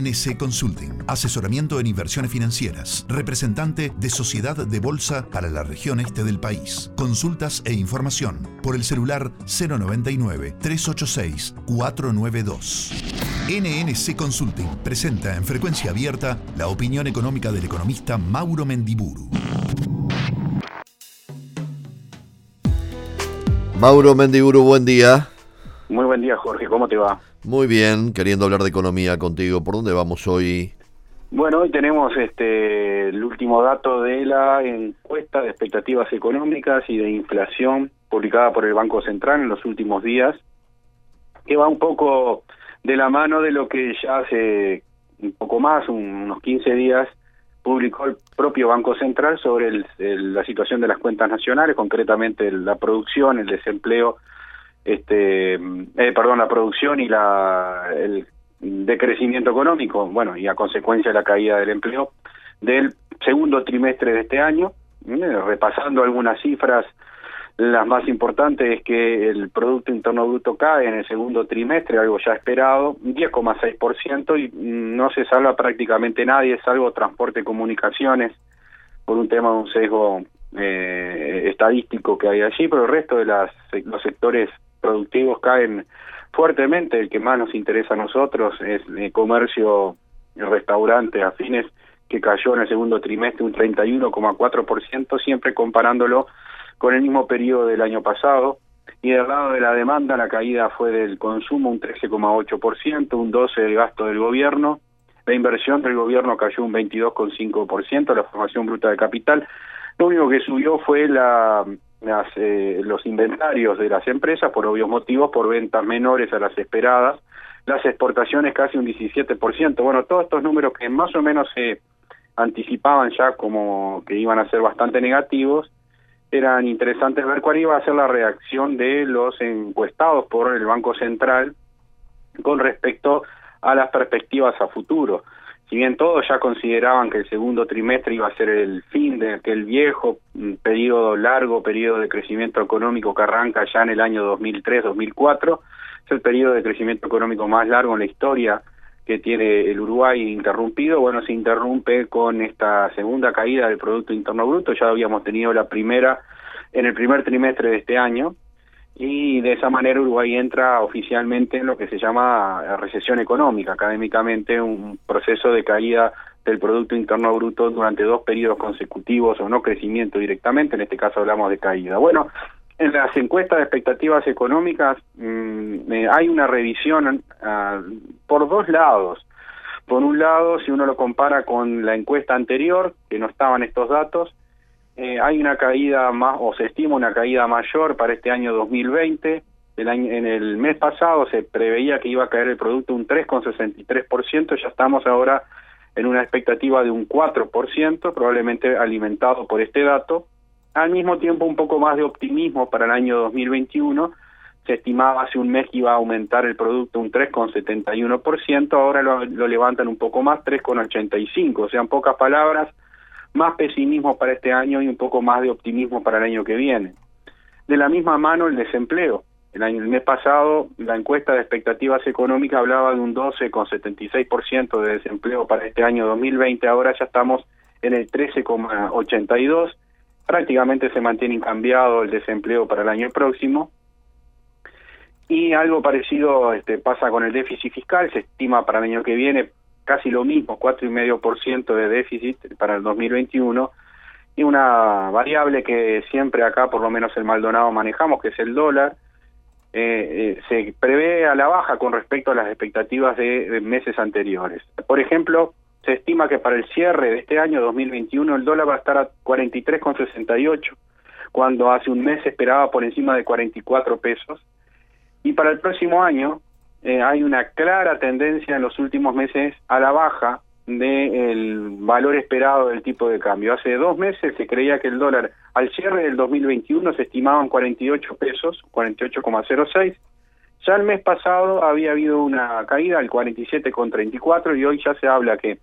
NC Consulting, asesoramiento en inversiones financieras, representante de Sociedad de Bolsa para la región este del país. Consultas e información por el celular 099-386-492. NNC Consulting presenta en frecuencia abierta la opinión económica del economista Mauro Mendiburu. Mauro Mendiburu, buen día. Muy buen día, Jorge. ¿Cómo te va? Muy bien, queriendo hablar de economía contigo. ¿Por dónde vamos hoy? Bueno, hoy tenemos este el último dato de la encuesta de expectativas económicas y de inflación publicada por el Banco Central en los últimos días, que va un poco de la mano de lo que ya hace un poco más, unos 15 días, publicó el propio Banco Central sobre la situación de las cuentas nacionales, concretamente la producción, el desempleo este eh, perdón la producción y la el decrecimiento económico bueno y a consecuencia de la caída del empleo del segundo trimestre de este año. Eh, repasando algunas cifras las más importantes es que el Producto Interno Bruto cae en el segundo trimestre, algo ya esperado, 10,6% y no se salva prácticamente nadie, salvo transporte comunicaciones, por un tema de un sesgo eh, estadístico que hay allí, pero el resto de las, los sectores productivos caen fuertemente. El que más nos interesa a nosotros es el comercio, el restaurante, afines, que cayó en el segundo trimestre un 31,4%, siempre comparándolo con el mismo periodo del año pasado. Y del lado de la demanda, la caída fue del consumo un 13,8%, un 12% del gasto del gobierno. La inversión del gobierno cayó un 22,5%, la formación bruta de capital. Lo único que subió fue la las, eh, los inventarios de las empresas por obvios motivos, por ventas menores a las esperadas, las exportaciones casi un 17%. Bueno, todos estos números que más o menos se anticipaban ya como que iban a ser bastante negativos, eran interesantes ver cuál iba a ser la reacción de los encuestados por el Banco Central con respecto a las perspectivas a futuro si bien todos ya consideraban que el segundo trimestre iba a ser el fin de aquel viejo mm, periodo largo, periodo de crecimiento económico que arranca ya en el año 2003-2004, es el periodo de crecimiento económico más largo en la historia que tiene el Uruguay interrumpido, bueno, se interrumpe con esta segunda caída del Producto Interno Bruto, ya habíamos tenido la primera en el primer trimestre de este año, y de esa manera Uruguay entra oficialmente en lo que se llama recesión económica, académicamente un proceso de caída del Producto Interno Bruto durante dos periodos consecutivos o no crecimiento directamente, en este caso hablamos de caída. Bueno, en las encuestas de expectativas económicas mm, eh, hay una revisión ah, por dos lados. Por un lado, si uno lo compara con la encuesta anterior, que no estaban estos datos, eh, hay una caída más, o se estima una caída mayor para este año 2020. El año, en el mes pasado se preveía que iba a caer el producto un 3,63%, ya estamos ahora en una expectativa de un 4%, probablemente alimentado por este dato. Al mismo tiempo, un poco más de optimismo para el año 2021. Se estimaba hace un mes que iba a aumentar el producto un 3,71%, ahora lo, lo levantan un poco más, 3,85%. O sea, en pocas palabras, más pesimismo para este año y un poco más de optimismo para el año que viene. De la misma mano el desempleo. El, año, el mes pasado la encuesta de expectativas económicas hablaba de un 12,76% de desempleo para este año 2020, ahora ya estamos en el 13,82%, prácticamente se mantiene incambiado el desempleo para el año próximo. Y algo parecido este, pasa con el déficit fiscal, se estima para el año que viene casi lo mismo, cuatro y medio por ciento de déficit para el 2021 y una variable que siempre acá, por lo menos el Maldonado manejamos, que es el dólar, eh, eh, se prevé a la baja con respecto a las expectativas de, meses anteriores. Por ejemplo, se estima que para el cierre de este año 2021 el dólar va a estar a 43,68, cuando hace un mes esperaba por encima de 44 pesos. Y para el próximo año eh, hay una clara tendencia en los últimos meses a la baja del valor esperado del tipo de cambio. Hace dos meses se creía que el dólar al cierre del 2021 se estimaban 48 pesos, 48,06. Ya el mes pasado había habido una caída al 47,34 y hoy ya se habla que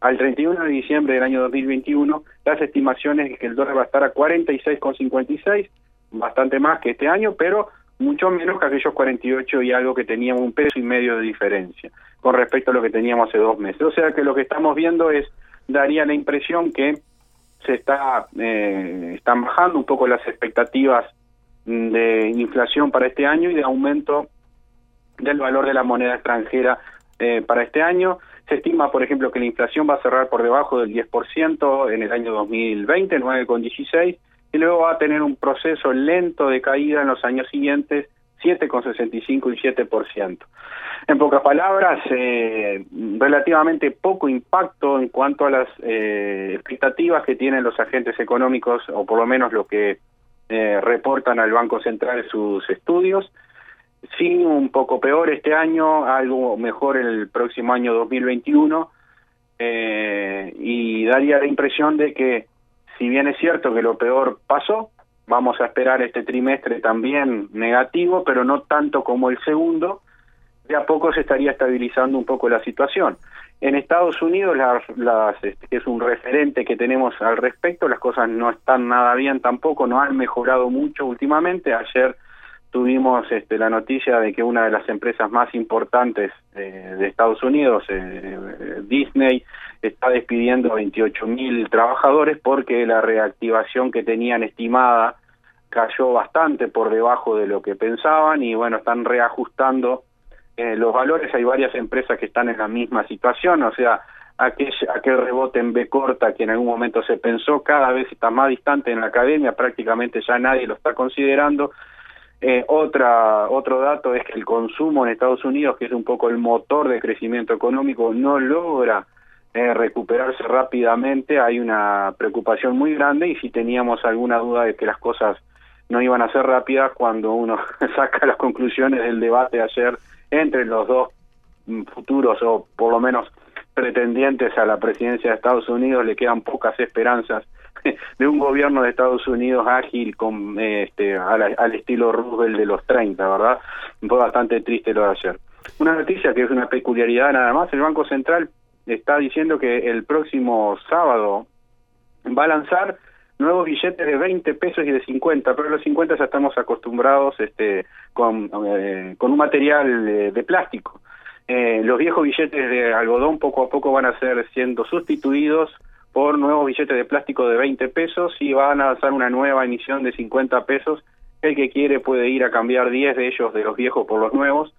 al 31 de diciembre del año 2021 las estimaciones es que el dólar va a estar a 46,56, bastante más que este año, pero mucho menos que aquellos 48 y algo que teníamos un peso y medio de diferencia con respecto a lo que teníamos hace dos meses. O sea que lo que estamos viendo es, daría la impresión que se está eh, están bajando un poco las expectativas de inflación para este año y de aumento del valor de la moneda extranjera eh, para este año. Se estima, por ejemplo, que la inflación va a cerrar por debajo del 10% en el año 2020, 9,16, y luego va a tener un proceso lento de caída en los años siguientes, 7,65 y 7%. En pocas palabras, eh, relativamente poco impacto en cuanto a las eh, expectativas que tienen los agentes económicos, o por lo menos lo que eh, reportan al Banco Central sus estudios. Sí, un poco peor este año, algo mejor el próximo año 2021, eh, y daría la impresión de que si bien es cierto que lo peor pasó, vamos a esperar este trimestre también negativo, pero no tanto como el segundo, de a poco se estaría estabilizando un poco la situación. En Estados Unidos, las, las, este, es un referente que tenemos al respecto, las cosas no están nada bien tampoco, no han mejorado mucho últimamente. Ayer tuvimos este, la noticia de que una de las empresas más importantes eh, de Estados Unidos, eh, Disney, está despidiendo 28 mil trabajadores porque la reactivación que tenían estimada cayó bastante por debajo de lo que pensaban y bueno, están reajustando eh, los valores. Hay varias empresas que están en la misma situación, o sea, aquel, aquel rebote en B corta que en algún momento se pensó cada vez está más distante en la academia, prácticamente ya nadie lo está considerando eh, otra, otro dato es que el consumo en Estados Unidos, que es un poco el motor de crecimiento económico, no logra eh, recuperarse rápidamente. Hay una preocupación muy grande y si teníamos alguna duda de que las cosas no iban a ser rápidas, cuando uno saca las conclusiones del debate ayer entre los dos mm, futuros o por lo menos pretendientes a la presidencia de Estados Unidos, le quedan pocas esperanzas de un gobierno de Estados Unidos ágil con este al, estilo Roosevelt de los 30, ¿verdad? Fue bastante triste lo de ayer. Una noticia que es una peculiaridad nada más, el Banco Central está diciendo que el próximo sábado va a lanzar nuevos billetes de 20 pesos y de 50, pero los 50 ya estamos acostumbrados este con, eh, con un material de, plástico. Eh, los viejos billetes de algodón poco a poco van a ser siendo sustituidos por nuevos billetes de plástico de 20 pesos y van a lanzar una nueva emisión de 50 pesos. El que quiere puede ir a cambiar 10 de ellos de los viejos por los nuevos.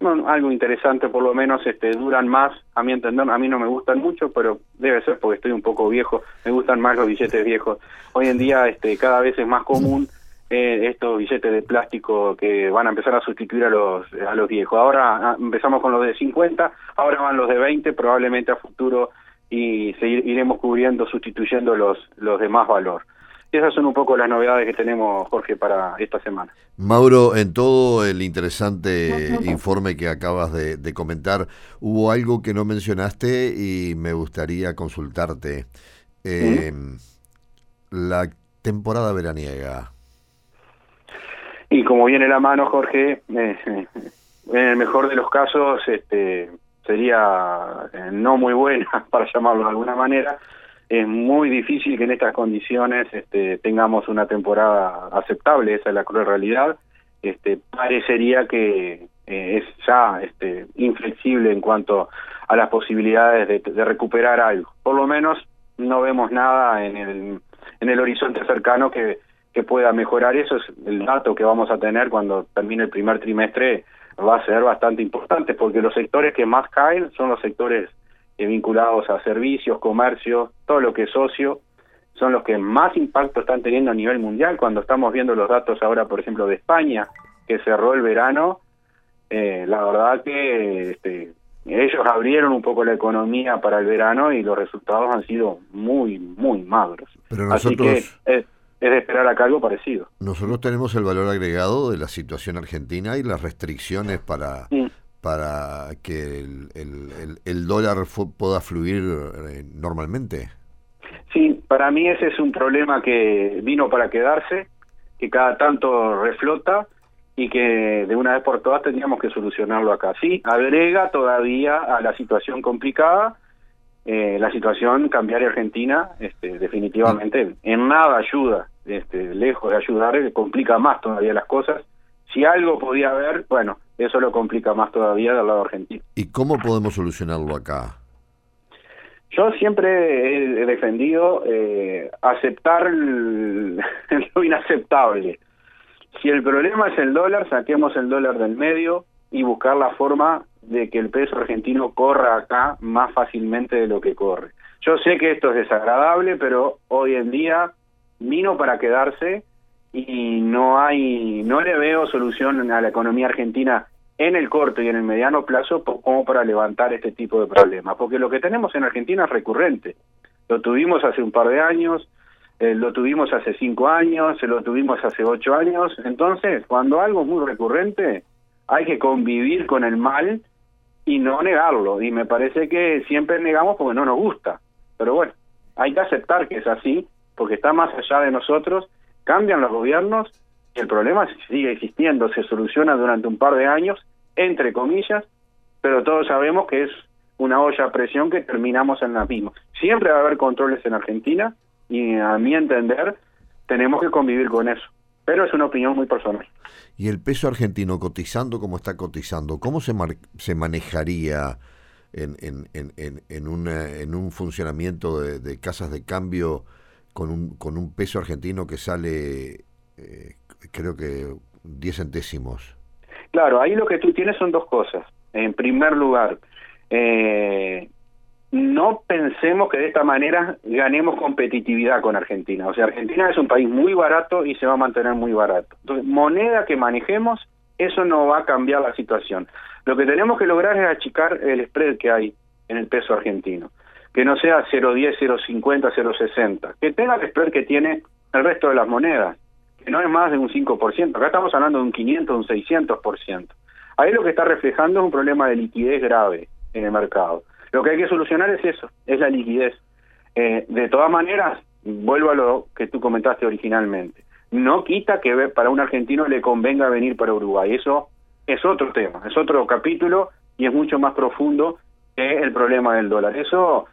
Bueno, algo interesante, por lo menos este duran más, a mi entender, a mí no me gustan mucho, pero debe ser porque estoy un poco viejo, me gustan más los billetes viejos. Hoy en día este cada vez es más común eh, estos billetes de plástico que van a empezar a sustituir a los a los viejos. Ahora ah, empezamos con los de 50, ahora van los de 20, probablemente a futuro y seguir, iremos cubriendo, sustituyendo los, los de más valor. Esas son un poco las novedades que tenemos, Jorge, para esta semana. Mauro, en todo el interesante informe que acabas de, comentar, hubo algo que no mencionaste y me gustaría consultarte. Em, la temporada veraniega. Y como viene la mano, Jorge, eh, en el mejor de los casos, este, sería eh, no muy buena, para llamarlo de alguna manera. Es muy difícil que en estas condiciones este, tengamos una temporada aceptable, esa es la cruel realidad. Este, parecería que eh, es ya este, inflexible en cuanto a las posibilidades de, recuperar algo. Por lo menos no vemos nada en el, en el horizonte cercano que, pueda mejorar. Eso es el dato que vamos a tener cuando termine el primer trimestre va a ser bastante importante porque los sectores que más caen son los sectores vinculados a servicios, comercio, todo lo que es socio, son los que más impacto están teniendo a nivel mundial. Cuando estamos viendo los datos ahora, por ejemplo, de España, que cerró el verano, eh, la verdad que este, ellos abrieron un poco la economía para el verano y los resultados han sido muy, muy magros. Pero nosotros... Así que, eh, es de esperar acá algo parecido. Nosotros tenemos el valor agregado de la situación argentina y las restricciones para, para que el, el, dólar pueda fluir eh, normalmente. Sí, para mí ese es un problema que vino para quedarse, que cada tanto reflota y que de una vez por todas tendríamos que solucionarlo acá. Sí, agrega todavía a la situación complicada eh, la situación cambiaria argentina este, definitivamente en nada ayuda este, lejos de ayudar complica más todavía las cosas Si algo podía haber, bueno, eso lo complica más todavía del lado argentino. ¿Y cómo podemos solucionarlo acá? Yo siempre he defendido eh, aceptar lo inaceptable. Si el problema es el dólar, saquemos el dólar del medio y buscar la forma de que el peso argentino corra acá más fácilmente de lo que corre. Yo sé que esto es desagradable, pero hoy en día vino para quedarse y no hay, no le veo solución a la economía argentina en el corto y en el mediano plazo como para levantar este tipo de problemas, porque lo que tenemos en Argentina es recurrente. Lo tuvimos hace un par de años, eh, lo tuvimos hace cinco años, lo tuvimos hace ocho años, entonces cuando algo es muy recurrente hay que convivir con el mal y no negarlo, y me parece que siempre negamos porque no nos gusta, pero bueno, hay que aceptar que es así, porque está más allá de nosotros, cambian los gobiernos el problema sigue existiendo, se soluciona durante un par de años, entre comillas, pero todos sabemos que es una olla a presión que terminamos en la misma. Siempre va a haber controles en Argentina y a mi entender tenemos que convivir con eso, pero es una opinión muy personal. ¿Y el peso argentino cotizando como está cotizando, cómo se, se manejaría en, en, en, en, una, en un funcionamiento de, casas de cambio con un, con un peso argentino que sale eh, creo que 10 centésimos. Claro, ahí lo que tú tienes son dos cosas. En primer lugar, eh, no pensemos que de esta manera ganemos competitividad con Argentina. O sea, Argentina es un país muy barato y se va a mantener muy barato. Entonces, moneda que manejemos, eso no va a cambiar la situación. Lo que tenemos que lograr es achicar el spread que hay en el peso argentino. Que no sea 0,10, 0,50, 0,60. Que tenga el spread que tiene el resto de las monedas que no es más de un 5%, acá estamos hablando de un 500, un 600%. Ahí lo que está reflejando es un problema de liquidez grave en el mercado. Lo que hay que solucionar es eso, es la liquidez. Eh, de todas maneras, vuelvo a lo que tú comentaste originalmente. No quita que para un argentino le convenga venir para Uruguay. Eso es otro tema, es otro capítulo y es mucho más profundo que el problema del dólar. Eso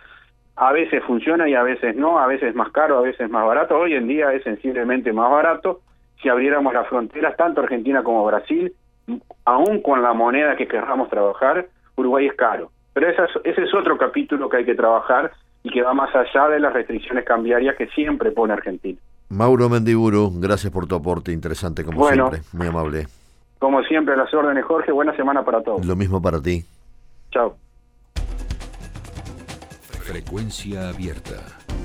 a veces funciona y a veces no, a veces más caro, a veces más barato. Hoy en día es sensiblemente más barato. Si abriéramos las fronteras, tanto Argentina como Brasil, aún con la moneda que querramos trabajar, Uruguay es caro. Pero ese es otro capítulo que hay que trabajar y que va más allá de las restricciones cambiarias que siempre pone Argentina. Mauro Mendiburu, gracias por tu aporte, interesante como siempre, muy amable. Como siempre, a las órdenes, Jorge, buena semana para todos. Lo mismo para ti. Chao. Frecuencia abierta.